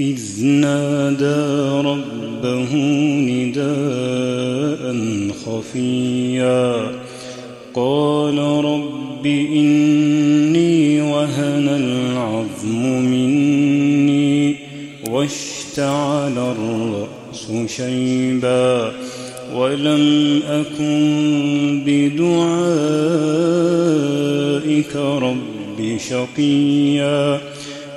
إذ نادى ربه نداء خفيا. قال رب إني وهن العظم مني واشتعل الرأس شيبا. ولم أكن بدعائك رب شقيا.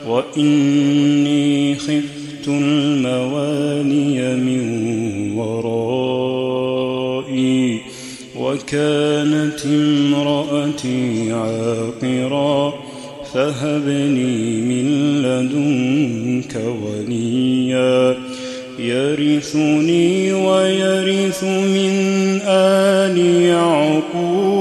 وإني خفت المواني من ورائي وكانت امرأتي عاقرا فهب لي من لدنك وليا يرثني ويرث من آل يعقوب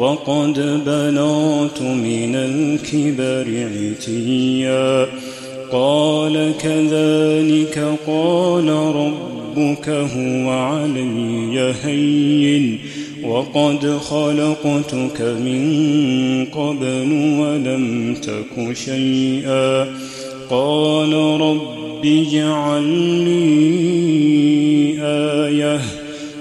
وقد بلغت من الكبر عتيا. قال كذلك قال ربك هو علي هين. وقد خلقتك من قبل ولم تك شيئا. قال رب اجعل لي آية.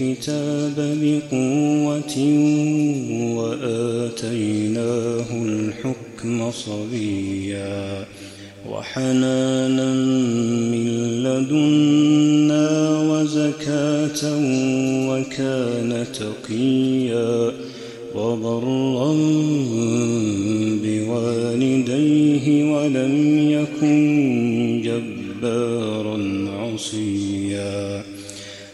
الكتاب بقوة وآتيناه الحكم صبيا وحنانا من لدنا وزكاة وكان تقيا وبرا بوالديه ولم يكن جبارا عصيا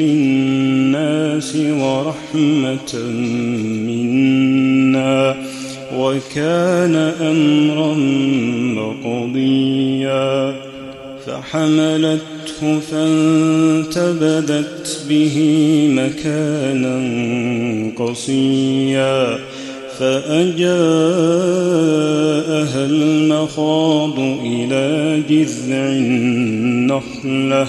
للناس ورحمة منا وكان أمرا مقضيا فحملته فانتبذت به مكانا قصيا فأجاءها المخاض إلى جذع النخلة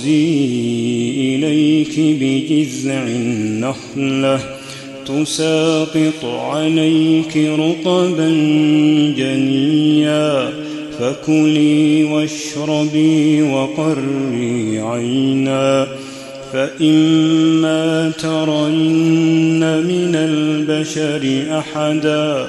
وهزي إليك بجذع النخلة تساقط عليك رطبا جنيا فكلي واشربي وقري عينا فإما ترين من البشر أحدا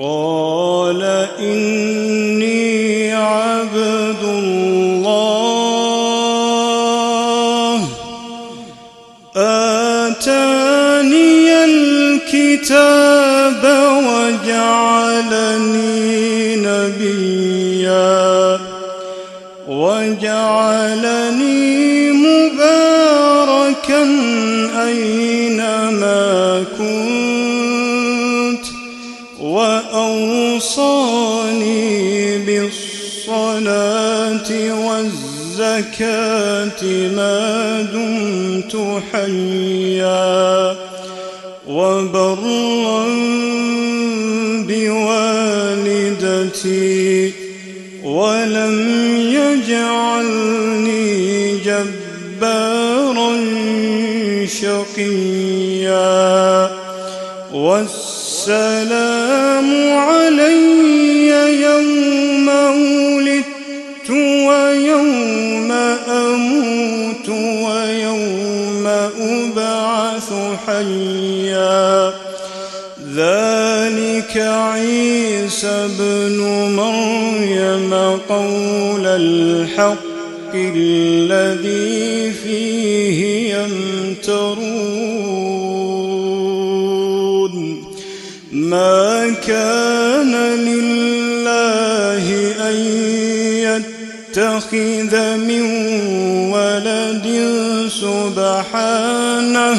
قال إني عبد الله. آتاني الكتاب وجعلني نبيا. وجعلني مباركا أينما ما دمت حيا وبرا بوالدتي ولم يجعلني جبارا شقيا والسلام علي أبعث حيا. ذلك عيسى ابن مريم قول الحق الذي فيه يمترون. ما كان لله أن يتخذ من ولد سبحانه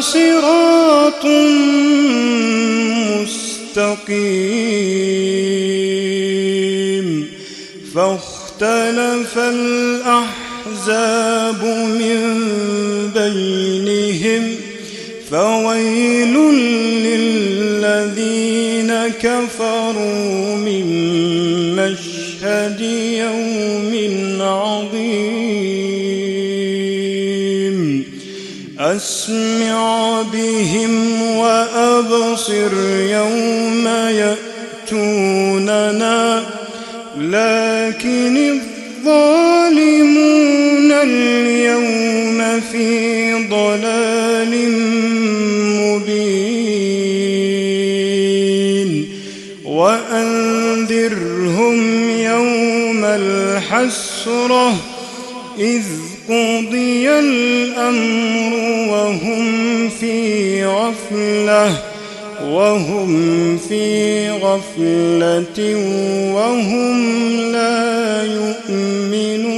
صراط مستقيم. فاختلف الأحزاب من بينهم فويل للذين كفروا أسمع بهم وأبصر يوم يأتوننا. لكن الظالمون اليوم في ضلال مبين. وأنذرهم يوم الحسرة إذ قضي الأمر وهم في غفلة وهم في غفلة وهم لا يؤمنون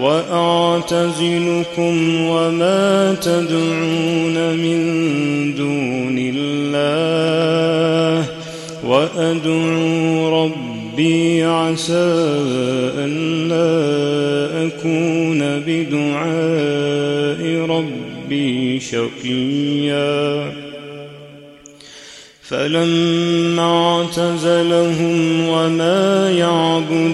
وأعتزلكم وما تدعون من دون الله وأدعو ربي عسى ألا أكون بدعاء ربي شقيا. فلما اعتزلهم وما يعبدون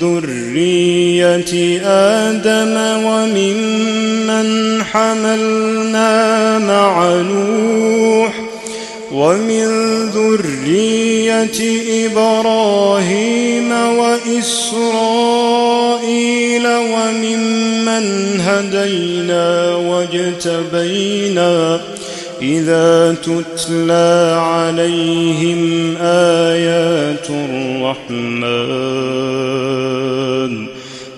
ذرية آدم وممن حملنا مع نوح ومن ذرية إبراهيم وإسرائيل وممن هدينا واجتبينا إذا تتلى عليهم آيات الرحمن.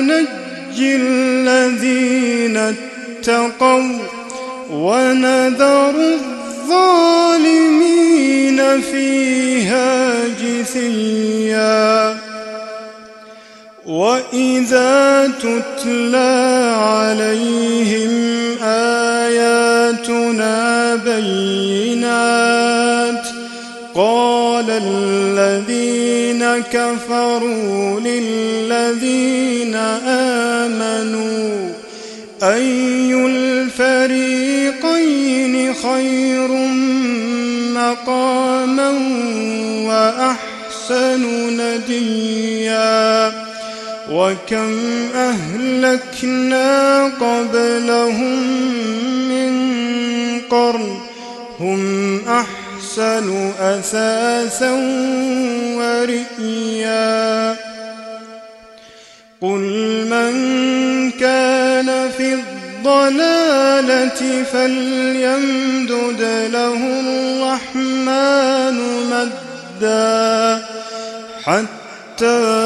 ننجي الذين اتقوا ونذر الظالمين فيها جثيا. وإذا تتلى عليهم آياتنا بينات قال الذين كفروا للذين آمنوا أي الفريقين خير مقاما وأحسن نديا؟ وكم أهلكنا قبلهم من قرن هم أحسن أثاثا ورئيا. قل من كان في الضلالة فليمدد له الرحمن مدا حتى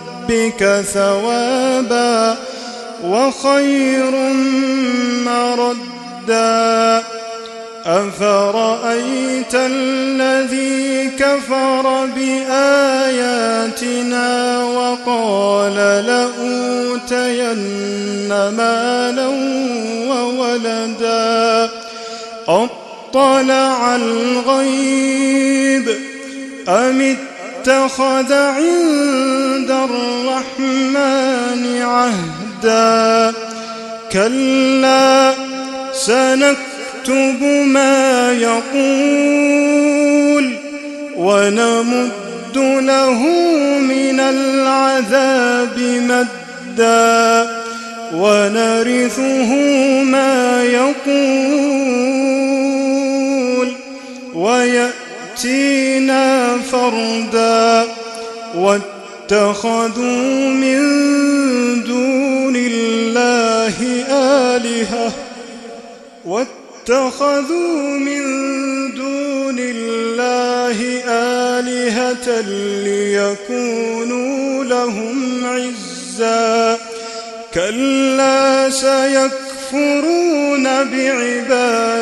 ثوابا وخير مردا. أفرأيت الذي كفر بآياتنا وقال لأوتين مالا وولدا. أطلع الغيب أم اتخذ عند الرحمن عهدا. كلا سنكتب ما يقول ونمد له من العذاب مدا. ونرثه ما يقول ويأتينا فردا واتخذوا من دون الله آلهة واتخذوا من دون الله آلهة ليكونوا لهم عزا كلا سيكفرون بعبادتهم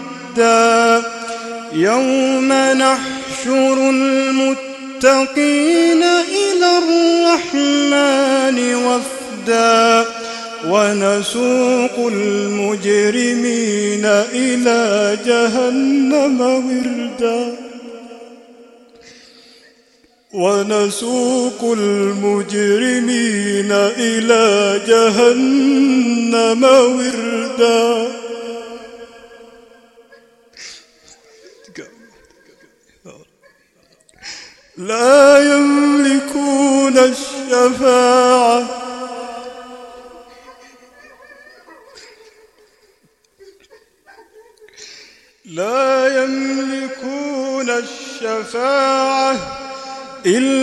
يوم نحشر المتقين إلى الرحمن وفدا ونسوق المجرمين إلى جهنم وردا ونسوق المجرمين إلى جهنم وردا لا يملكون الشفاعة. لا يملكون الشفاعة إلا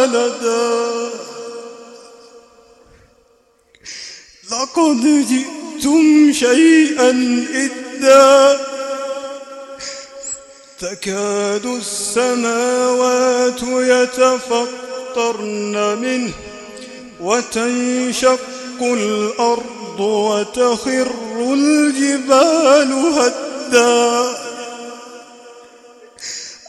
ولدا. لقد جئتم شيئا إدا. تكاد السماوات يتفطرن منه وتنشق الأرض وتخر الجبال هدا.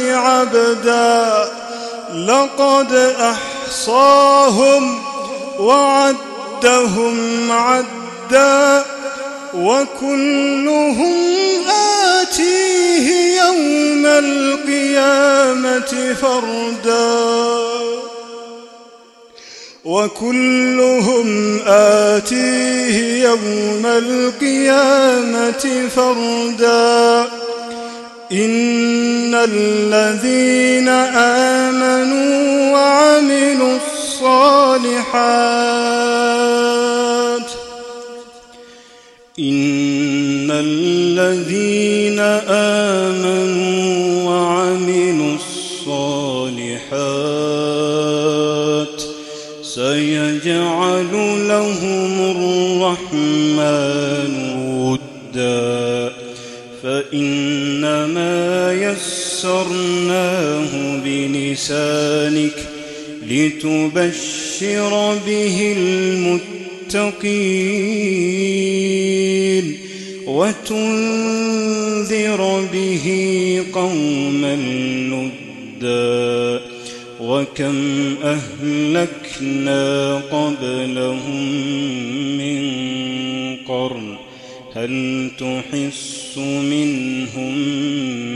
عبدا لقد أحصاهم وعدهم عدا وكلهم آتيه يوم القيامة فردا. وكلهم آتيه يوم القيامة فردا. إن الذين آمنوا وعملوا الصالحات إن الذين آمنوا وعملوا الصالحات سيجعل لهم الرحمن يسرناه بلسانك لتبشر به المتقين وتنذر به قوما لدا وكم أهلكنا قبلهم من قرن هل تحس منهم من